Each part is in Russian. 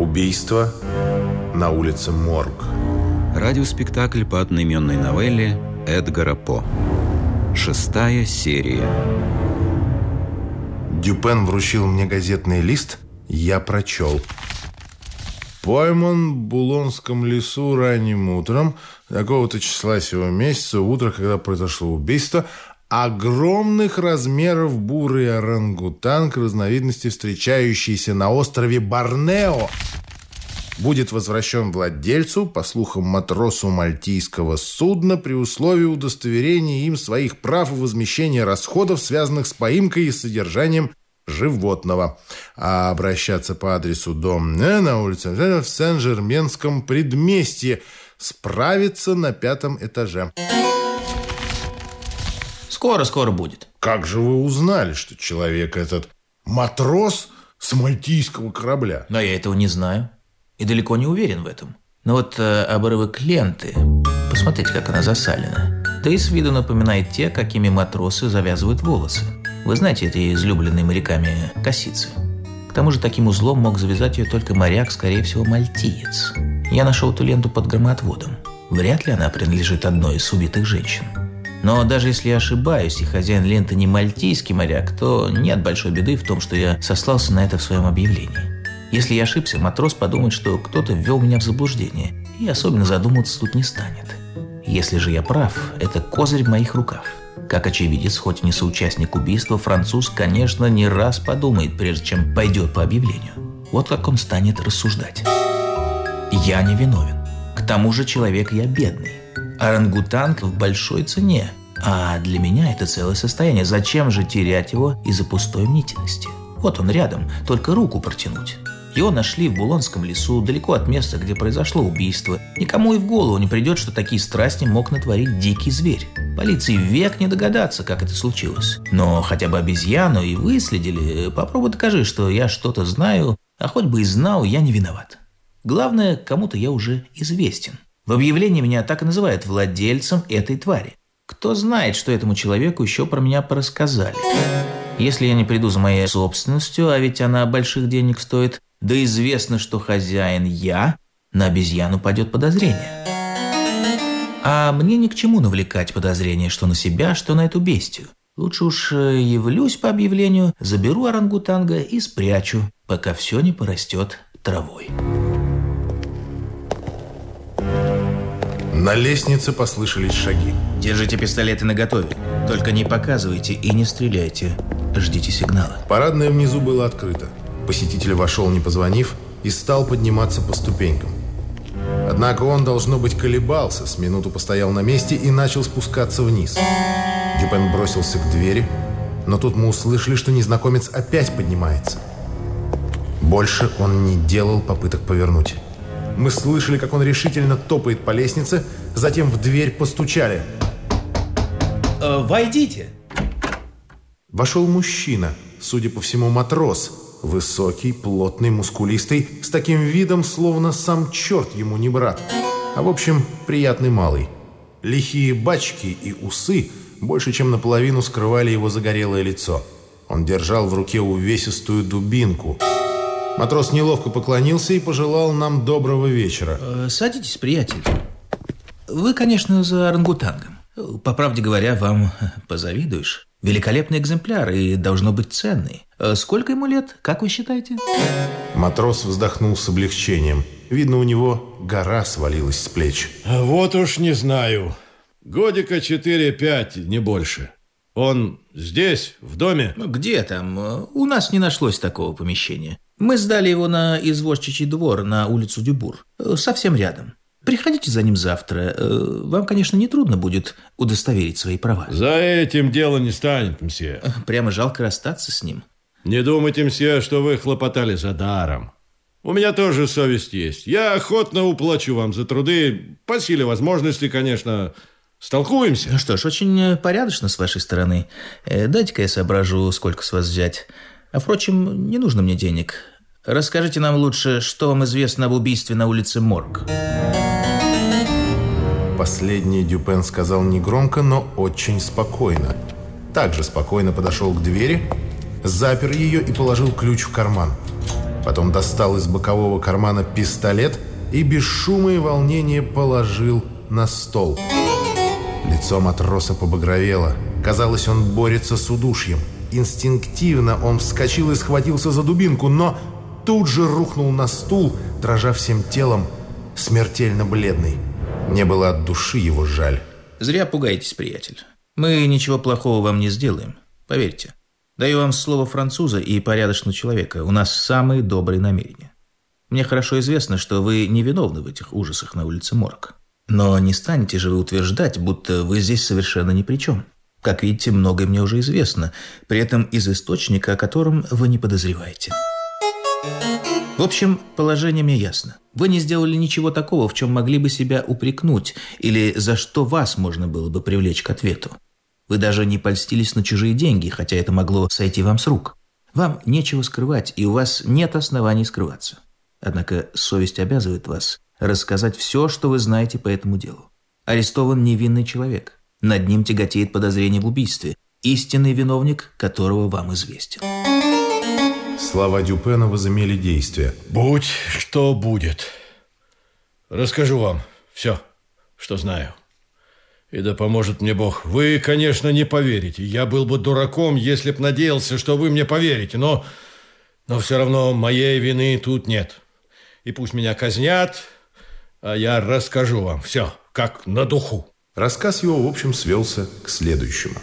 Убийство на улице Морг. Радиоспектакль по одноименной новелле Эдгара По. Шестая серия. Дюпен вручил мне газетный лист, я прочел. Пойман в Булонском лесу ранним утром, такого-то числа сего месяца, утро, когда произошло убийство, огромных размеров бурый орангутанг разновидности, встречающийся на острове Борнео, будет возвращен владельцу, по слухам матросу мальтийского судна, при условии удостоверения им своих прав и возмещения расходов, связанных с поимкой и содержанием животного. А обращаться по адресу дом Н на улице в Сен-Жерменском предместье справиться на пятом этаже. Скоро-скоро будет. Как же вы узнали, что человек этот матрос с мальтийского корабля? Но я этого не знаю. И далеко не уверен в этом. Но вот э, обрывок ленты, посмотрите, как она засалена. Да и с виду напоминает те, какими матросы завязывают волосы. Вы знаете эти излюбленные моряками косицы? К тому же таким узлом мог завязать ее только моряк, скорее всего, мальтиец. Я нашел эту ленту под громоотводом. Вряд ли она принадлежит одной из убитых женщин. Но даже если я ошибаюсь, и хозяин ленты не мальтийский моряк, то нет большой беды в том, что я сослался на это в своем объявлении. Если я ошибся, матрос подумает, что кто-то ввел меня в заблуждение, и особенно задумываться тут не станет. Если же я прав, это козырь в моих руках. Как очевидец, хоть не соучастник убийства, француз, конечно, не раз подумает, прежде чем пойдет по объявлению. Вот как он станет рассуждать. Я не виновен. К тому же человек я бедный. Орангутанг в большой цене. А для меня это целое состояние. Зачем же терять его из-за пустой мнительности? Вот он рядом, только руку протянуть. Его нашли в Булонском лесу, далеко от места, где произошло убийство. Никому и в голову не придет, что такие страсти мог натворить дикий зверь. Полиции век не догадаться, как это случилось. Но хотя бы обезьяну и выследили. Попробуй докажи, что я что-то знаю, а хоть бы и знал, я не виноват. Главное, кому-то я уже известен. В объявлении меня так и называют владельцем этой твари. Кто знает, что этому человеку еще про меня порассказали. Если я не приду за моей собственностью, а ведь она больших денег стоит, да известно, что хозяин я, на обезьяну падет подозрение. А мне ни к чему навлекать подозрение, что на себя, что на эту бестию. Лучше уж э, явлюсь по объявлению, заберу орангутанга и спрячу, пока все не порастет травой. На лестнице послышались шаги. Держите пистолеты наготове. Только не показывайте и не стреляйте. Ждите сигнала. Парадное внизу было открыто. Посетитель вошел, не позвонив, и стал подниматься по ступенькам. Однако он, должно быть, колебался, с минуту постоял на месте и начал спускаться вниз. Дюпен бросился к двери, но тут мы услышали, что незнакомец опять поднимается. Больше он не делал попыток повернуть. Мы слышали, как он решительно топает по лестнице, затем в дверь постучали. Э, «Войдите!» Вошел мужчина, судя по всему, матрос, Высокий, плотный, мускулистый, с таким видом, словно сам черт ему не брат. А в общем, приятный малый. Лихие бачки и усы больше чем наполовину скрывали его загорелое лицо. Он держал в руке увесистую дубинку. Матрос неловко поклонился и пожелал нам доброго вечера. Э, «Садитесь, приятель. Вы, конечно, за орангутангом. По правде говоря, вам позавидуешь. Великолепный экземпляр и должно быть ценный. Э, сколько ему лет, как вы считаете? Матрос вздохнул с облегчением. Видно, у него гора свалилась с плеч. Вот уж не знаю. Годика 4-5, не больше. Он здесь, в доме? Ну, где там? У нас не нашлось такого помещения. Мы сдали его на извозчичий двор на улицу Дюбур. Э, совсем рядом. Приходите за ним завтра. Э, вам, конечно, не трудно будет удостоверить свои права. За этим дело не станет, мсье. Прямо жалко расстаться с ним. Не думайте, мсье, что вы хлопотали за даром. У меня тоже совесть есть. Я охотно уплачу вам за труды. По силе возможности, конечно. Столкуемся. Ну что ж, очень э, порядочно с вашей стороны. Э, дайте-ка я соображу, сколько с вас взять. А, впрочем, не нужно мне денег. Расскажите нам лучше, что вам известно об убийстве на улице Морг. Последний Дюпен сказал негромко, но очень спокойно. Также спокойно подошел к двери запер ее и положил ключ в карман. Потом достал из бокового кармана пистолет и без шума и волнения положил на стол. Лицо матроса побагровело. Казалось, он борется с удушьем. Инстинктивно он вскочил и схватился за дубинку, но тут же рухнул на стул, дрожа всем телом, смертельно бледный. Не было от души его жаль. Зря пугаетесь, приятель. Мы ничего плохого вам не сделаем. Поверьте. Даю вам слово француза и порядочного человека. У нас самые добрые намерения. Мне хорошо известно, что вы не виновны в этих ужасах на улице Морг. Но не станете же вы утверждать, будто вы здесь совершенно ни при чем. Как видите, многое мне уже известно, при этом из источника, о котором вы не подозреваете. В общем, положение мне ясно. Вы не сделали ничего такого, в чем могли бы себя упрекнуть, или за что вас можно было бы привлечь к ответу. Вы даже не польстились на чужие деньги, хотя это могло сойти вам с рук. Вам нечего скрывать, и у вас нет оснований скрываться. Однако совесть обязывает вас рассказать все, что вы знаете по этому делу. Арестован невинный человек. Над ним тяготеет подозрение в убийстве, истинный виновник которого вам известен. Слова Дюпена возымели действие. Будь что будет. Расскажу вам все, что знаю. И да поможет мне Бог. Вы, конечно, не поверите. Я был бы дураком, если б надеялся, что вы мне поверите. Но, но все равно моей вины тут нет. И пусть меня казнят, а я расскажу вам все, как на духу. Рассказ его, в общем, свелся к следующему.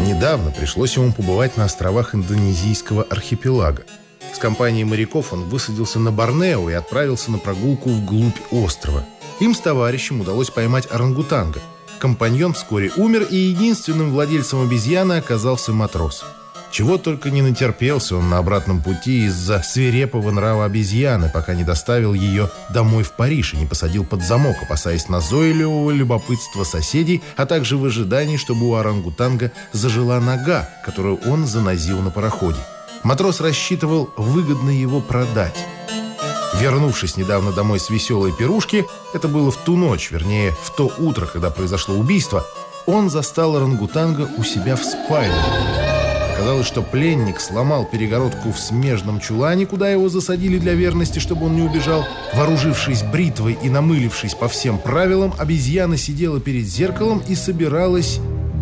Недавно пришлось ему побывать на островах индонезийского архипелага. С компанией моряков он высадился на Борнео и отправился на прогулку вглубь острова. Им с товарищем удалось поймать орангутанга. Компаньон вскоре умер, и единственным владельцем обезьяны оказался матрос – чего только не натерпелся он на обратном пути из-за свирепого нрава обезьяны, пока не доставил ее домой в Париж и не посадил под замок, опасаясь назойливого любопытства соседей, а также в ожидании, чтобы у орангутанга зажила нога, которую он занозил на пароходе. Матрос рассчитывал выгодно его продать. Вернувшись недавно домой с веселой пирушки, это было в ту ночь, вернее, в то утро, когда произошло убийство, он застал орангутанга у себя в спальне. Оказалось, что пленник сломал перегородку в смежном чулане, куда его засадили для верности, чтобы он не убежал. Вооружившись бритвой и намылившись по всем правилам, обезьяна сидела перед зеркалом и собиралась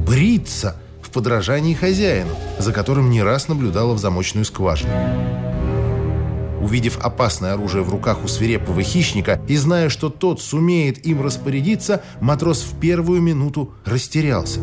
бриться в подражании хозяину, за которым не раз наблюдала в замочную скважину. Увидев опасное оружие в руках у свирепого хищника и зная, что тот сумеет им распорядиться, матрос в первую минуту растерялся.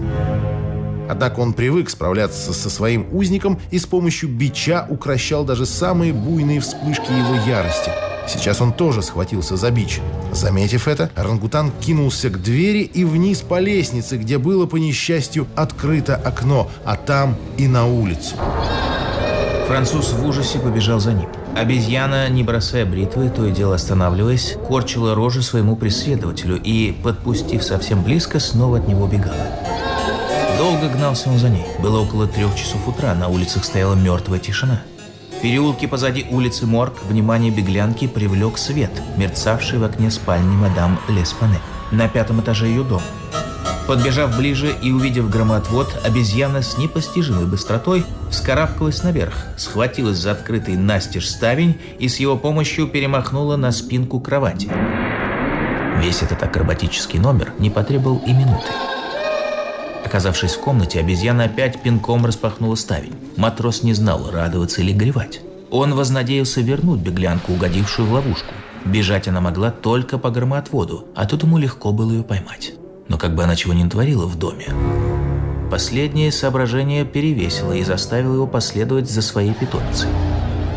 Однако он привык справляться со своим узником и с помощью бича укращал даже самые буйные вспышки его ярости. Сейчас он тоже схватился за бич. Заметив это, орангутан кинулся к двери и вниз по лестнице, где было, по несчастью, открыто окно, а там и на улицу. Француз в ужасе побежал за ним. Обезьяна, не бросая бритвы, то и дело останавливаясь, корчила рожи своему преследователю и, подпустив совсем близко, снова от него бегала. Долго гнался он за ней. Было около трех часов утра, на улицах стояла мертвая тишина. В переулке позади улицы Морг внимание беглянки привлек свет, мерцавший в окне спальни мадам Леспане на пятом этаже ее дома. Подбежав ближе и увидев громоотвод, обезьяна с непостижимой быстротой вскарабкалась наверх, схватилась за открытый настежь ставень и с его помощью перемахнула на спинку кровати. Весь этот акробатический номер не потребовал и минуты. Оказавшись в комнате, обезьяна опять пинком распахнула ставень. Матрос не знал, радоваться или горевать. Он вознадеялся вернуть беглянку, угодившую в ловушку. Бежать она могла только по громоотводу, а тут ему легко было ее поймать. Но как бы она чего ни творила в доме. Последнее соображение перевесило и заставило его последовать за своей питомицей.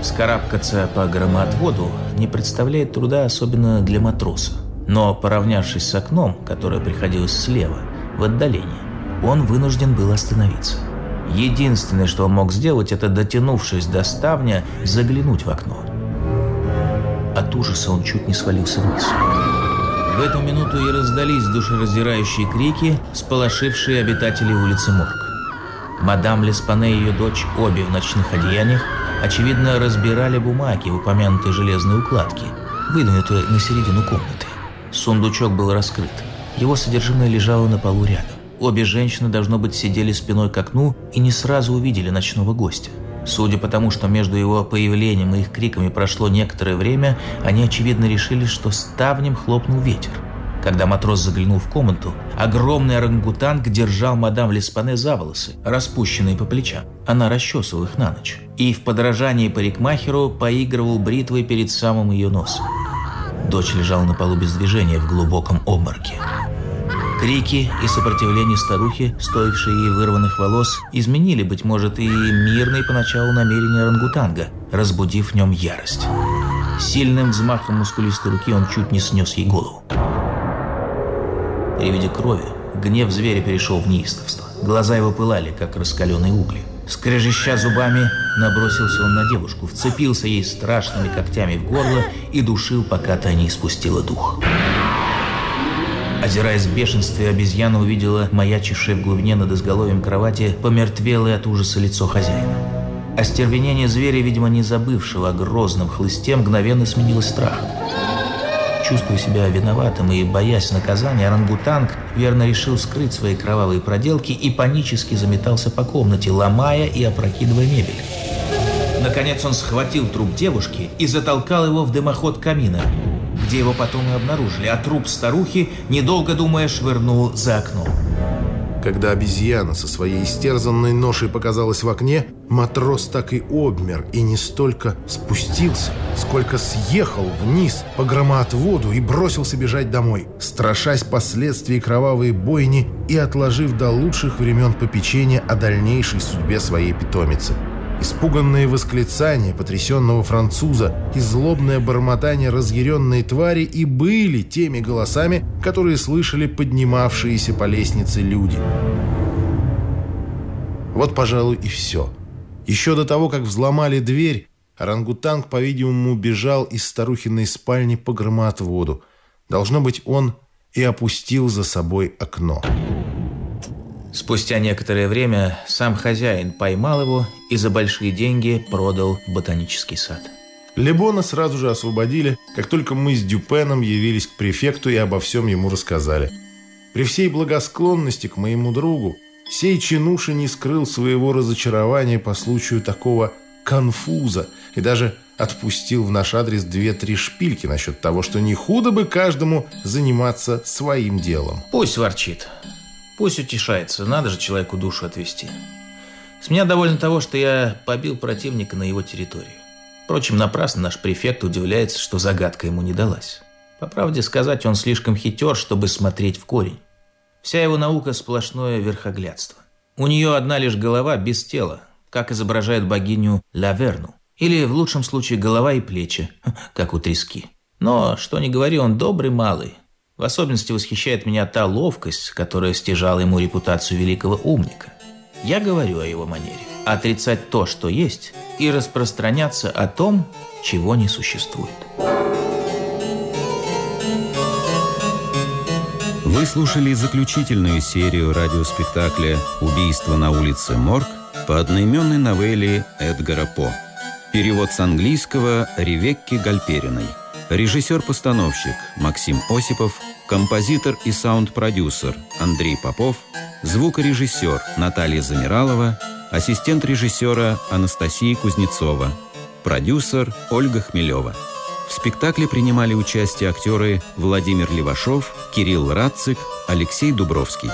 Скарабкаться по громоотводу не представляет труда, особенно для матроса. Но, поравнявшись с окном, которое приходилось слева, в отдалении, он вынужден был остановиться. Единственное, что он мог сделать, это, дотянувшись до ставня, заглянуть в окно. От ужаса он чуть не свалился вниз. В эту минуту и раздались душераздирающие крики, сполошившие обитателей улицы Морг. Мадам Леспане и ее дочь, обе в ночных одеяниях, очевидно, разбирали бумаги в упомянутой железной укладке, выдвинутой на середину комнаты. Сундучок был раскрыт. Его содержимое лежало на полу рядом. Обе женщины, должно быть, сидели спиной к окну и не сразу увидели ночного гостя. Судя по тому, что между его появлением и их криками прошло некоторое время, они, очевидно, решили, что ставнем хлопнул ветер. Когда матрос заглянул в комнату, огромный орангутанг держал мадам Леспане за волосы, распущенные по плечам. Она расчесывала их на ночь. И в подражании парикмахеру поигрывал бритвой перед самым ее носом. Дочь лежала на полу без движения в глубоком обмороке. Крики и сопротивление старухи, стоившие ей вырванных волос, изменили, быть может, и мирные поначалу намерения орангутанга, разбудив в нем ярость. Сильным взмахом мускулистой руки он чуть не снес ей голову. При виде крови гнев зверя перешел в неистовство. Глаза его пылали, как раскаленные угли. Скрежеща зубами, набросился он на девушку, вцепился ей страшными когтями в горло и душил, пока та не испустила дух. Озираясь в бешенстве, обезьяна увидела маячившее в глубине над изголовьем кровати помертвелое от ужаса лицо хозяина. Остервенение зверя, видимо, не забывшего о грозном хлысте, мгновенно сменилось страхом. Чувствуя себя виноватым и боясь наказания, орангутанг верно решил скрыть свои кровавые проделки и панически заметался по комнате, ломая и опрокидывая мебель. Наконец он схватил труп девушки и затолкал его в дымоход камина, где его потом и обнаружили, а труп старухи, недолго думая, швырнул за окно. Когда обезьяна со своей истерзанной ношей показалась в окне, матрос так и обмер и не столько спустился, сколько съехал вниз по громоотводу и бросился бежать домой, страшась последствий кровавой бойни и отложив до лучших времен попечения о дальнейшей судьбе своей питомицы. Испуганные восклицания потрясенного француза и злобное бормотание разъяренной твари и были теми голосами, которые слышали поднимавшиеся по лестнице люди. Вот, пожалуй, и все. Еще до того, как взломали дверь, орангутанг, по-видимому, бежал из старухиной спальни по громоотводу. Должно быть, он и опустил за собой окно. Спустя некоторое время сам хозяин поймал его и за большие деньги продал в ботанический сад. Лебона сразу же освободили, как только мы с Дюпеном явились к префекту и обо всем ему рассказали. При всей благосклонности к моему другу, сей чинуша не скрыл своего разочарования по случаю такого конфуза и даже отпустил в наш адрес две-три шпильки насчет того, что не худо бы каждому заниматься своим делом. Пусть ворчит. Пусть утешается, надо же человеку душу отвести. С меня довольно того, что я побил противника на его территории. Впрочем, напрасно наш префект удивляется, что загадка ему не далась. По правде сказать, он слишком хитер, чтобы смотреть в корень. Вся его наука – сплошное верхоглядство. У нее одна лишь голова без тела, как изображает богиню Лаверну. Или, в лучшем случае, голова и плечи, как у трески. Но, что ни говори, он добрый малый, в особенности восхищает меня та ловкость, которая стяжала ему репутацию великого умника. Я говорю о его манере. Отрицать то, что есть, и распространяться о том, чего не существует. Вы слушали заключительную серию радиоспектакля «Убийство на улице Морг» по одноименной новелле Эдгара По. Перевод с английского Ревекки Гальпериной. Режиссер-постановщик Максим Осипов, композитор и саунд-продюсер Андрей Попов, звукорежиссер Наталья Замиралова, ассистент режиссера Анастасия Кузнецова, продюсер Ольга Хмелева. В спектакле принимали участие актеры Владимир Левашов, Кирилл Радцик, Алексей Дубровский.